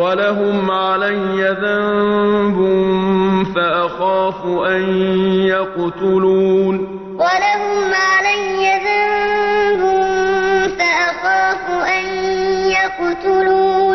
وَلَهُمْ عَلَيَّ ذَنبٌ فَأَخَافُ أَن يَقْتُلُونِ وَلَهُمْ عَلَيَّ ذَنبٌ فَأَخَافُ أَن يَقْتُلُونِ